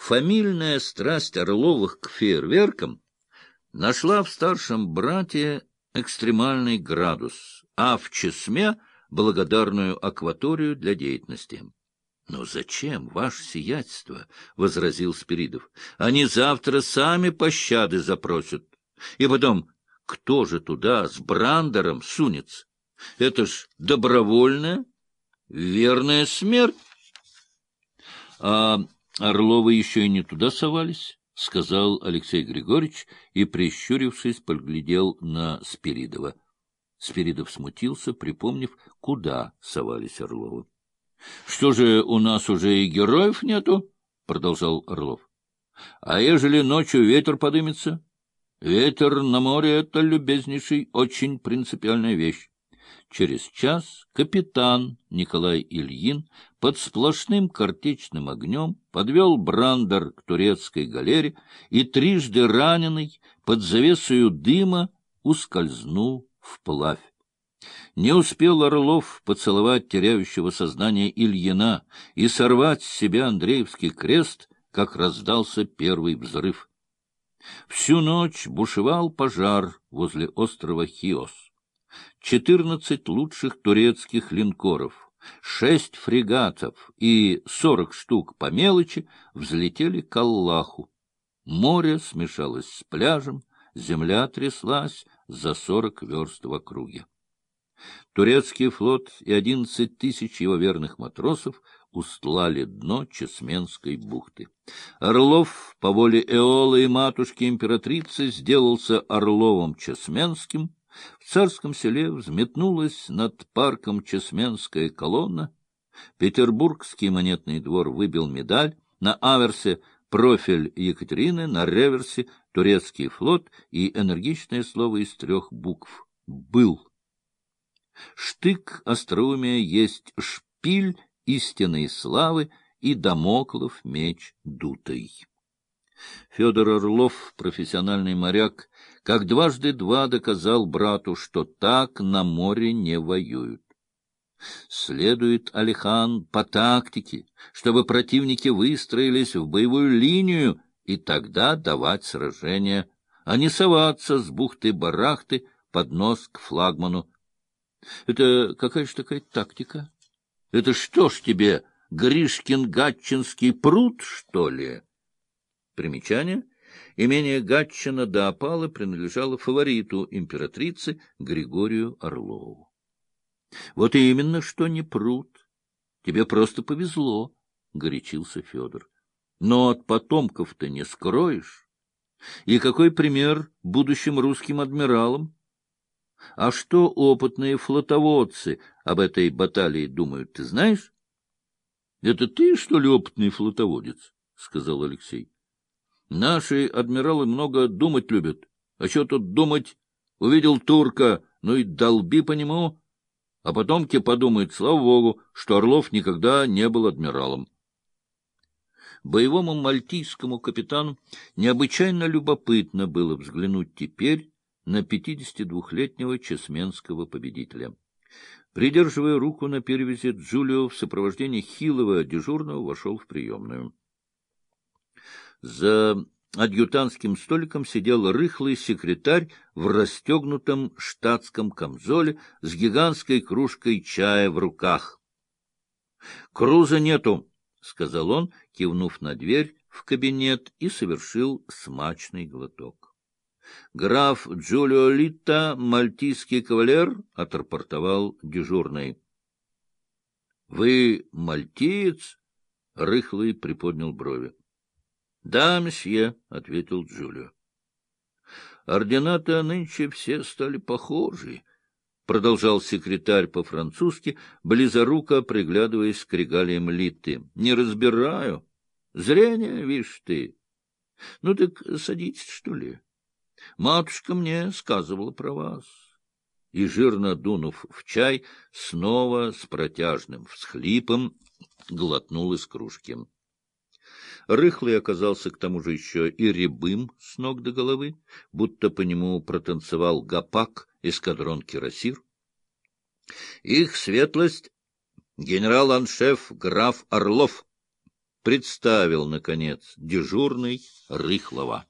фамильная страсть Орловых к фейерверкам нашла в старшем брате экстремальный градус, а в Чесме — благодарную акваторию для деятельности. — Но зачем, ваше сиятельство? — возразил Спиридов. — Они завтра сами пощады запросят. И потом, кто же туда с брандером сунется? Это ж добровольная, верная смерть. А Орловы еще и не туда совались, — сказал Алексей Григорьевич и, прищурившись, поглядел на Спиридова. Спиридов смутился, припомнив, куда совались Орловы. — Что же, у нас уже и героев нету? — продолжал Орлов. — А ежели ночью ветер подымется? Ветер на море — это, любезнейший, очень принципиальная вещь. Через час капитан Николай Ильин под сплошным картечным огнем подвел Брандер к турецкой галере и трижды раненый под завесою дыма ускользнул вплавь. Не успел Орлов поцеловать теряющего сознание Ильина и сорвать с себя Андреевский крест, как раздался первый взрыв. Всю ночь бушевал пожар возле острова Хиос четырнадцать лучших турецких линкоров, шесть фрегатов и сорок штук по мелочи взлетели к Аллаху. Море смешалось с пляжем, земля тряслась за сорок верст в округе. Турецкий флот и одиннадцать тысяч его верных матросов устлали дно Чесменской бухты. Орлов по воле Эолы и матушки-императрицы сделался Орловым Чесменским, в царском селе взметнулась над парком Чесменская колонна. Петербургский монетный двор выбил медаль. На аверсе профиль Екатерины, на реверсе турецкий флот и энергичное слово из трех букв «был». Штык остроумия есть шпиль истинной славы и домоклов меч дутый. Федор Орлов, профессиональный моряк, как дважды два доказал брату, что так на море не воюют. Следует, Алихан, по тактике, чтобы противники выстроились в боевую линию и тогда давать сражение, а не соваться с бухты-барахты под нос к флагману. Это какая же такая тактика? Это что ж тебе, Гришкин-Гатчинский пруд, что ли? Примечание. Имение Гатчина до опалы принадлежало фавориту императрицы Григорию Орлову. — Вот именно, что не пруд. Тебе просто повезло, — горячился Федор. — Но от потомков ты не скроешь. И какой пример будущим русским адмиралам? А что опытные флотоводцы об этой баталии думают, ты знаешь? — Это ты, что ли, опытный флотоводец? — сказал Алексей. Наши адмиралы много думать любят. А что тут думать? Увидел турка, ну и долби по нему. А потомки подумают, слава богу, что Орлов никогда не был адмиралом. Боевому мальтийскому капитану необычайно любопытно было взглянуть теперь на 52-летнего чесменского победителя. Придерживая руку на перевязи, Джулио в сопровождении хилого дежурного вошел в приемную. За адъютантским столиком сидел рыхлый секретарь в расстегнутом штатском камзоле с гигантской кружкой чая в руках. — Круза нету, — сказал он, кивнув на дверь в кабинет, и совершил смачный глоток. Граф Джулио Литта, мальтийский кавалер, отрапортовал дежурный. — Вы мальтиец? — рыхлый приподнял брови. — Да, месье, — ответил Джулио. — Ордена-то нынче все стали похожи, — продолжал секретарь по-французски, близоруко приглядываясь к регалиям Литты. — Не разбираю. Зрение, видишь ты. Ну так садитесь, что ли. Матушка мне сказывала про вас. И, жирно дунув в чай, снова с протяжным всхлипом глотнул из кружки. Рыхлый оказался к тому же еще и рябым с ног до головы, будто по нему протанцевал гопак эскадрон кирасир. Их светлость — генерал-аншеф граф Орлов, представил, наконец, дежурный Рыхлова.